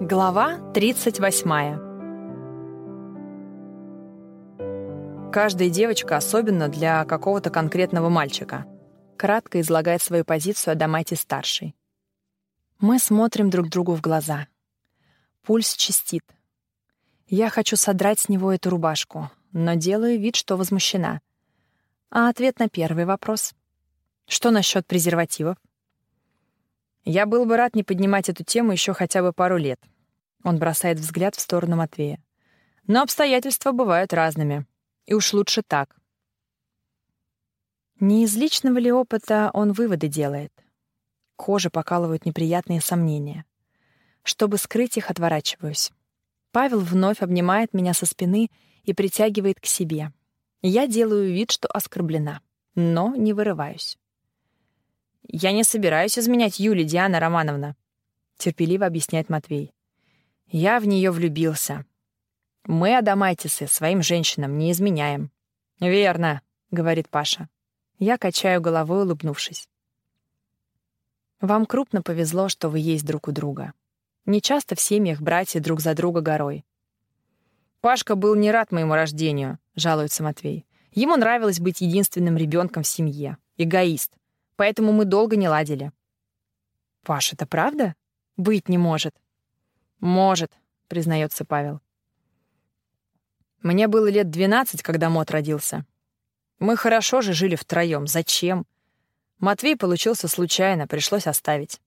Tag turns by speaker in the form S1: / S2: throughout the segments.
S1: Глава 38. Каждая девочка особенно для какого-то конкретного мальчика. Кратко излагает свою позицию Адамайте-старший. Мы смотрим друг другу в глаза. Пульс чистит. Я хочу содрать с него эту рубашку, но делаю вид, что возмущена. А ответ на первый вопрос. Что насчет презервативов? Я был бы рад не поднимать эту тему еще хотя бы пару лет. Он бросает взгляд в сторону Матвея. Но обстоятельства бывают разными. И уж лучше так. Не из личного ли опыта он выводы делает? Кожа покалывают неприятные сомнения. Чтобы скрыть их, отворачиваюсь. Павел вновь обнимает меня со спины и притягивает к себе. Я делаю вид, что оскорблена, но не вырываюсь. «Я не собираюсь изменять Юле, Диана Романовна», — терпеливо объясняет Матвей. «Я в нее влюбился. Мы, адамайтисы, своим женщинам не изменяем». «Верно», — говорит Паша. Я качаю головой, улыбнувшись. «Вам крупно повезло, что вы есть друг у друга. Не часто в семьях братья друг за друга горой». «Пашка был не рад моему рождению», — жалуется Матвей. «Ему нравилось быть единственным ребенком в семье. Эгоист поэтому мы долго не ладили. «Паш, это правда? Быть не может». «Может», — признается Павел. «Мне было лет двенадцать, когда Мот родился. Мы хорошо же жили втроем. Зачем? Матвей получился случайно, пришлось оставить».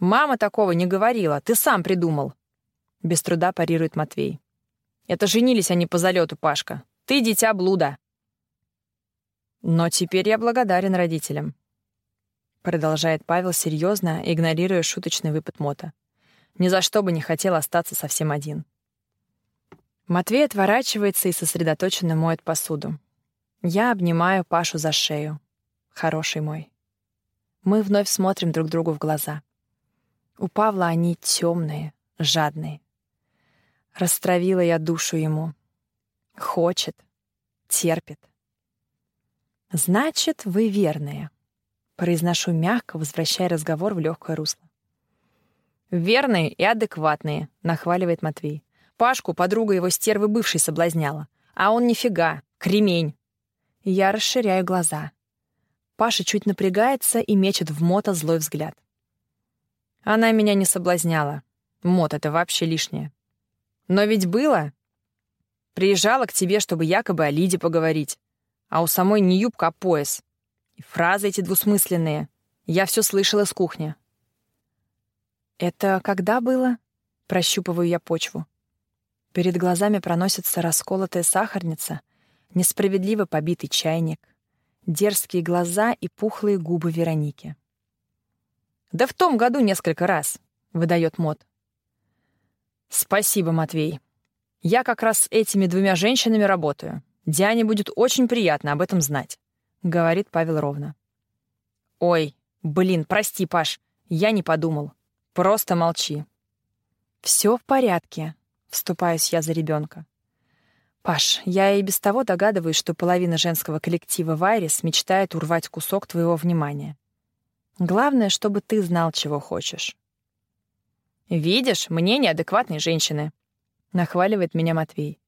S1: «Мама такого не говорила, ты сам придумал», — без труда парирует Матвей. «Это женились они по залету, Пашка. Ты дитя блуда». Но теперь я благодарен родителям. Продолжает Павел серьезно, игнорируя шуточный выпад Мота. Ни за что бы не хотел остаться совсем один. Матвей отворачивается и сосредоточенно моет посуду. Я обнимаю Пашу за шею. Хороший мой. Мы вновь смотрим друг другу в глаза. У Павла они темные, жадные. Растравила я душу ему. Хочет, терпит. «Значит, вы верные», — произношу мягко, возвращая разговор в легкое русло. «Верные и адекватные», — нахваливает Матвей. Пашку подруга его стервы бывшей соблазняла. А он нифига, кремень. Я расширяю глаза. Паша чуть напрягается и мечет в Мота злой взгляд. Она меня не соблазняла. Мот — это вообще лишнее. Но ведь было. Приезжала к тебе, чтобы якобы о Лиде поговорить а у самой не юбка, а пояс. И фразы эти двусмысленные. Я все слышала с кухни. «Это когда было?» — прощупываю я почву. Перед глазами проносится расколотая сахарница, несправедливо побитый чайник, дерзкие глаза и пухлые губы Вероники. «Да в том году несколько раз», — выдает Мот. «Спасибо, Матвей. Я как раз с этими двумя женщинами работаю. Диане будет очень приятно об этом знать», — говорит Павел ровно. «Ой, блин, прости, Паш, я не подумал. Просто молчи». «Все в порядке», — вступаюсь я за ребенка. «Паш, я и без того догадываюсь, что половина женского коллектива Вайрис мечтает урвать кусок твоего внимания. Главное, чтобы ты знал, чего хочешь». «Видишь, мне неадекватные женщины», — нахваливает меня Матвей.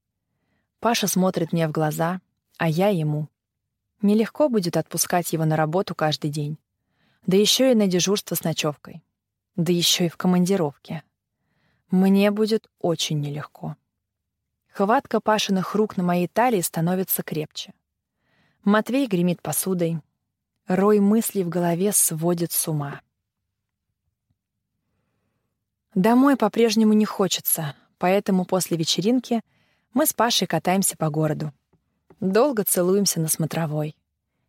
S1: Паша смотрит мне в глаза, а я ему. Нелегко будет отпускать его на работу каждый день. Да еще и на дежурство с ночевкой. Да еще и в командировке. Мне будет очень нелегко. Хватка Пашиных рук на моей талии становится крепче. Матвей гремит посудой. Рой мыслей в голове сводит с ума. Домой по-прежнему не хочется, поэтому после вечеринки — мы с Пашей катаемся по городу. Долго целуемся на смотровой.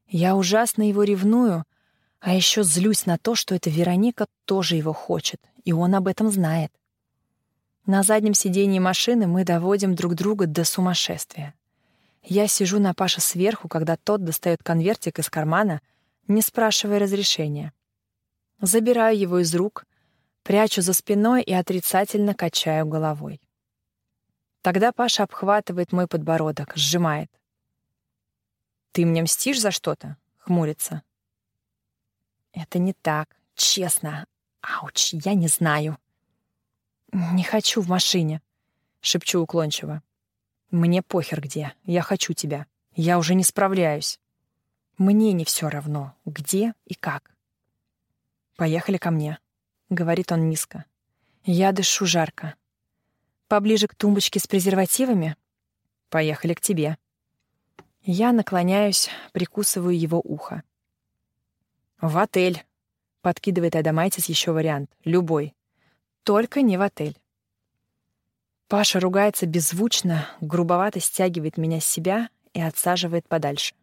S1: Я ужасно его ревную, а еще злюсь на то, что эта Вероника тоже его хочет, и он об этом знает. На заднем сидении машины мы доводим друг друга до сумасшествия. Я сижу на Паше сверху, когда тот достает конвертик из кармана, не спрашивая разрешения. Забираю его из рук, прячу за спиной и отрицательно качаю головой. Тогда Паша обхватывает мой подбородок, сжимает. «Ты мне мстишь за что-то?» — хмурится. «Это не так. Честно. Ауч, я не знаю». «Не хочу в машине», — шепчу уклончиво. «Мне похер где. Я хочу тебя. Я уже не справляюсь. Мне не все равно, где и как». «Поехали ко мне», — говорит он низко. Я дышу жарко. «Поближе к тумбочке с презервативами?» «Поехали к тебе». Я наклоняюсь, прикусываю его ухо. «В отель», — подкидывает Адамайтис еще вариант. «Любой. Только не в отель». Паша ругается беззвучно, грубовато стягивает меня с себя и отсаживает подальше.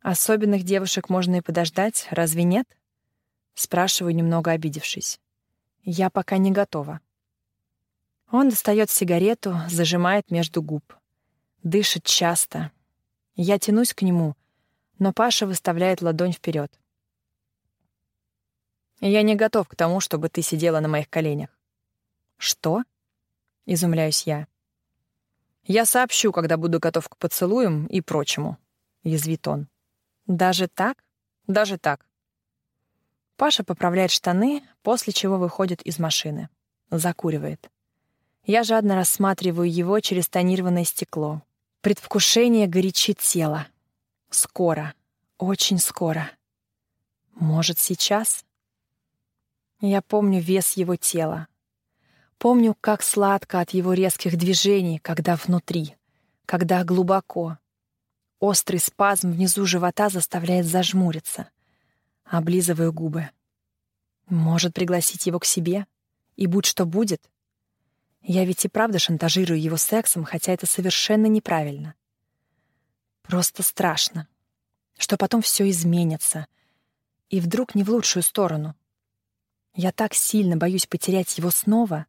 S1: Особенных девушек можно и подождать, разве нет? Спрашиваю, немного обидевшись. Я пока не готова. Он достает сигарету, зажимает между губ. Дышит часто. Я тянусь к нему, но Паша выставляет ладонь вперед. «Я не готов к тому, чтобы ты сидела на моих коленях». «Что?» — изумляюсь я. «Я сообщу, когда буду готов к поцелуям и прочему», — язвит он. «Даже так? Даже так». Паша поправляет штаны, после чего выходит из машины. Закуривает. Я жадно рассматриваю его через тонированное стекло. Предвкушение горячит тело. Скоро. Очень скоро. Может, сейчас? Я помню вес его тела. Помню, как сладко от его резких движений, когда внутри, когда глубоко. Острый спазм внизу живота заставляет зажмуриться. Облизываю губы. Может, пригласить его к себе? И будь что будет? Я ведь и правда шантажирую его сексом, хотя это совершенно неправильно. Просто страшно, что потом все изменится, и вдруг не в лучшую сторону. Я так сильно боюсь потерять его снова.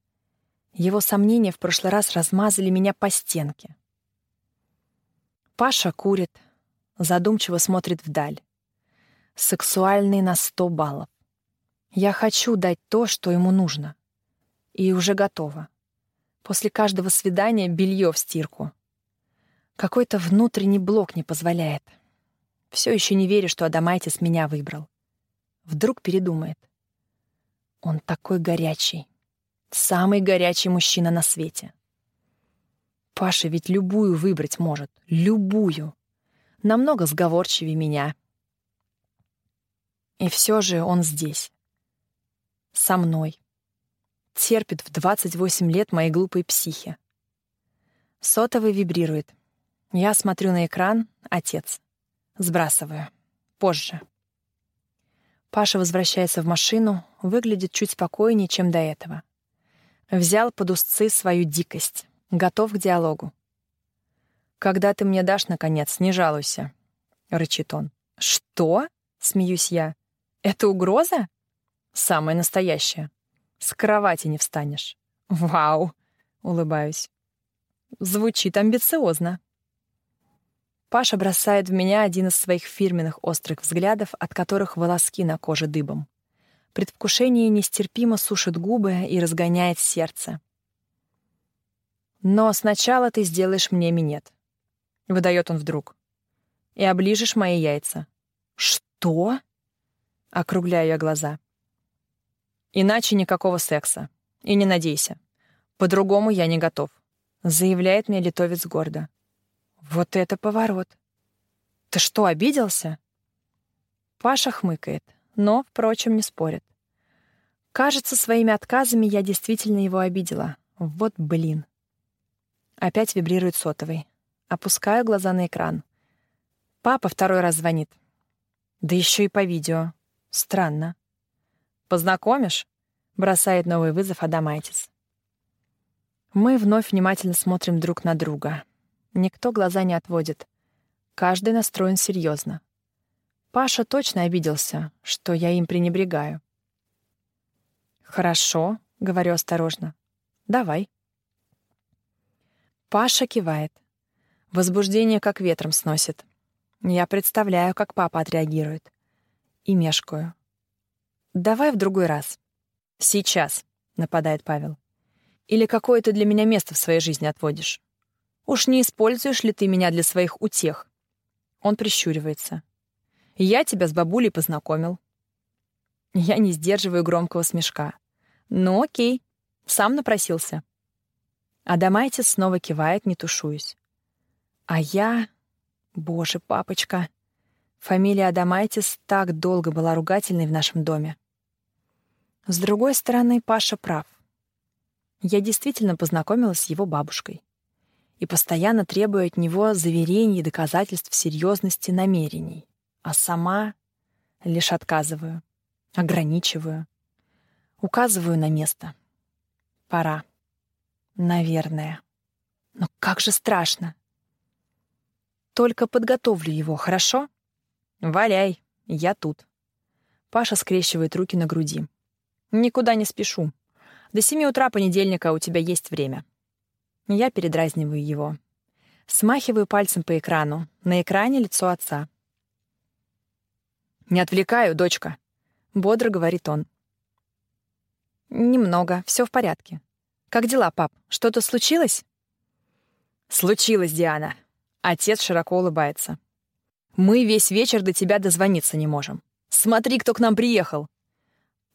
S1: Его сомнения в прошлый раз размазали меня по стенке. Паша курит, задумчиво смотрит вдаль. Сексуальный на сто баллов. Я хочу дать то, что ему нужно. И уже готова. После каждого свидания белье в стирку. Какой-то внутренний блок не позволяет. Все еще не верю, что Адамайтис меня выбрал. Вдруг передумает. Он такой горячий. Самый горячий мужчина на свете. Паша ведь любую выбрать может. Любую. Намного сговорчивее меня. И все же он здесь. Со мной терпит в 28 лет моей глупой психи. Сотовый вибрирует. Я смотрю на экран. Отец. Сбрасываю. Позже. Паша возвращается в машину, выглядит чуть спокойнее, чем до этого. Взял под узцы свою дикость. Готов к диалогу. «Когда ты мне дашь, наконец, не жалуйся», — рычит он. «Что?» — смеюсь я. «Это угроза?» «Самая настоящая. С кровати не встанешь. Вау, улыбаюсь. Звучит амбициозно. Паша бросает в меня один из своих фирменных острых взглядов, от которых волоски на коже дыбом. Предвкушение нестерпимо сушит губы и разгоняет сердце. «Но сначала ты сделаешь мне минет», — выдает он вдруг. «И оближешь мои яйца». «Что?» — округляю я глаза. Иначе никакого секса. И не надейся. По-другому я не готов», — заявляет мне литовец гордо. «Вот это поворот! Ты что, обиделся?» Паша хмыкает, но, впрочем, не спорит. Кажется, своими отказами я действительно его обидела. Вот блин. Опять вибрирует сотовый. Опускаю глаза на экран. Папа второй раз звонит. Да еще и по видео. Странно. Познакомишь?» — бросает новый вызов Адамайтис. Мы вновь внимательно смотрим друг на друга. Никто глаза не отводит. Каждый настроен серьезно. Паша точно обиделся, что я им пренебрегаю. «Хорошо», — говорю осторожно. «Давай». Паша кивает. Возбуждение как ветром сносит. Я представляю, как папа отреагирует. И мешкаю. «Давай в другой раз». «Сейчас», — нападает Павел. «Или какое ты для меня место в своей жизни отводишь? Уж не используешь ли ты меня для своих утех?» Он прищуривается. «Я тебя с бабулей познакомил». Я не сдерживаю громкого смешка. «Ну окей, Сам напросился. Адамайтис снова кивает, не тушуюсь. А я... Боже, папочка. Фамилия Адамайтис так долго была ругательной в нашем доме. С другой стороны, Паша прав. Я действительно познакомилась с его бабушкой и постоянно требую от него заверений и доказательств серьезности намерений, а сама лишь отказываю, ограничиваю, указываю на место. Пора. Наверное. Но как же страшно. Только подготовлю его, хорошо? Валяй, я тут. Паша скрещивает руки на груди. Никуда не спешу. До семи утра понедельника у тебя есть время. Я передразниваю его. Смахиваю пальцем по экрану. На экране лицо отца. «Не отвлекаю, дочка», — бодро говорит он. «Немного, все в порядке. Как дела, пап? Что-то случилось?» «Случилось, Диана». Отец широко улыбается. «Мы весь вечер до тебя дозвониться не можем. Смотри, кто к нам приехал!»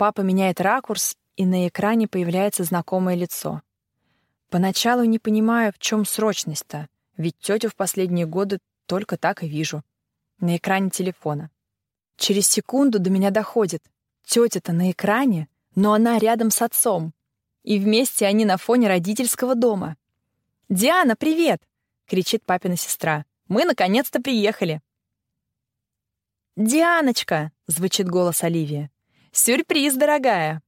S1: Папа меняет ракурс, и на экране появляется знакомое лицо. Поначалу не понимаю, в чем срочность-то, ведь тетю в последние годы только так и вижу. На экране телефона. Через секунду до меня доходит. Тетя-то на экране, но она рядом с отцом. И вместе они на фоне родительского дома. «Диана, привет!» — кричит папина сестра. «Мы наконец-то приехали!» «Дианочка!» — звучит голос Оливии. «Сюрприз, дорогая!»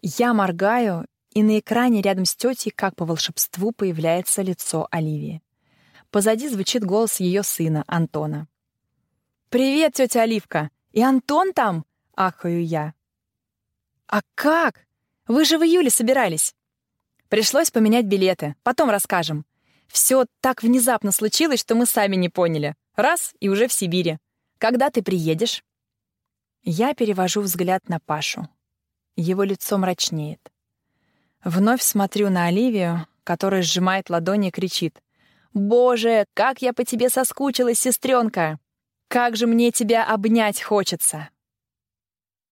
S1: Я моргаю и на экране рядом с тетей, как по волшебству, появляется лицо Оливии. Позади звучит голос ее сына, Антона. «Привет, тетя Оливка! И Антон там?» — ахаю я. «А как? Вы же в июле собирались!» «Пришлось поменять билеты, потом расскажем. Все так внезапно случилось, что мы сами не поняли. Раз — и уже в Сибири. Когда ты приедешь?» Я перевожу взгляд на Пашу. Его лицо мрачнеет. Вновь смотрю на Оливию, которая сжимает ладони и кричит. «Боже, как я по тебе соскучилась, сестренка! Как же мне тебя обнять хочется!»